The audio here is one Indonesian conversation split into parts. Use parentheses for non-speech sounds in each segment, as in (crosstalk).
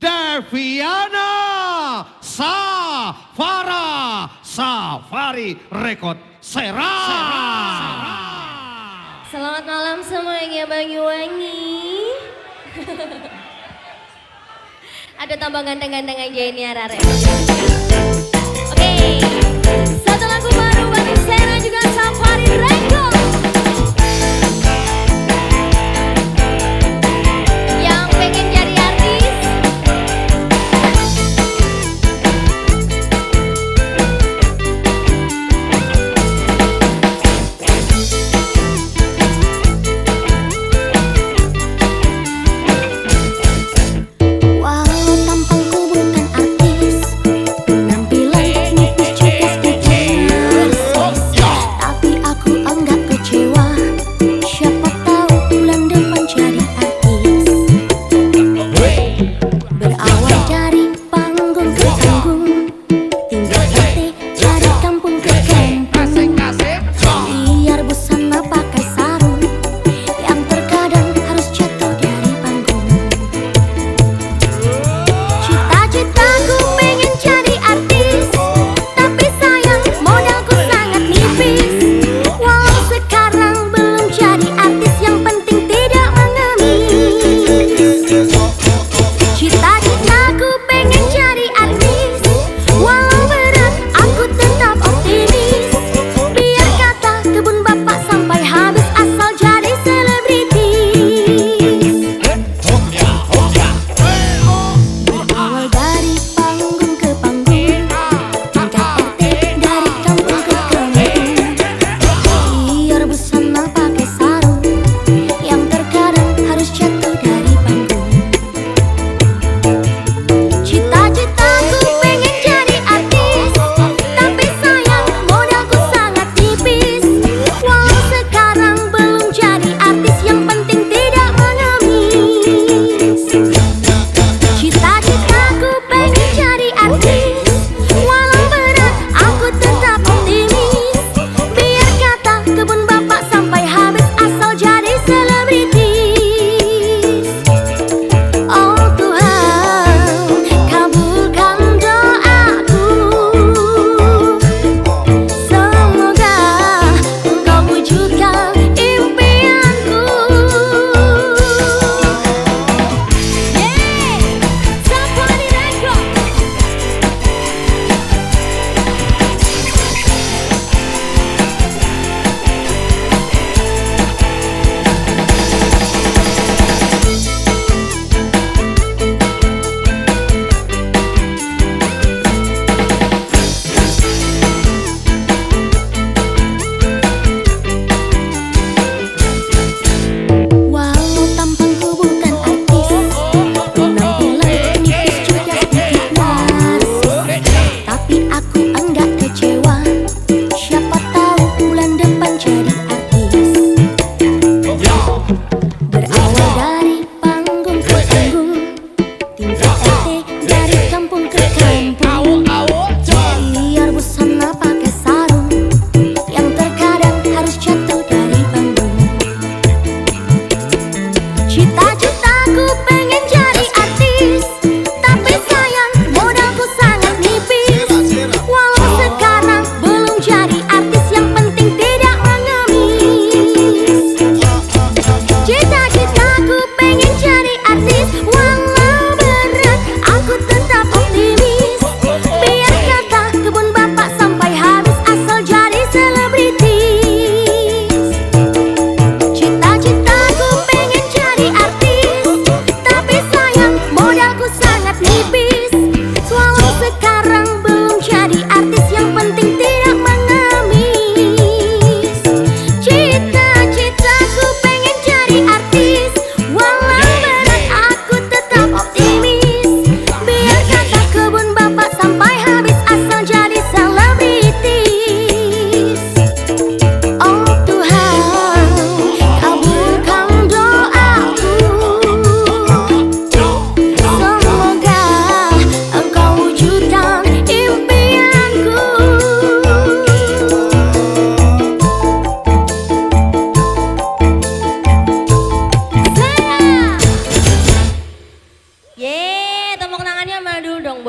Deviana Safara Safari Record Sera. Selamat malam semuanya Banyuwangi. (laughs) Ada tambah ganteng-ganteng aja ini Rare.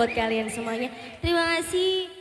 Buat kalian semuanya. Terima kasih.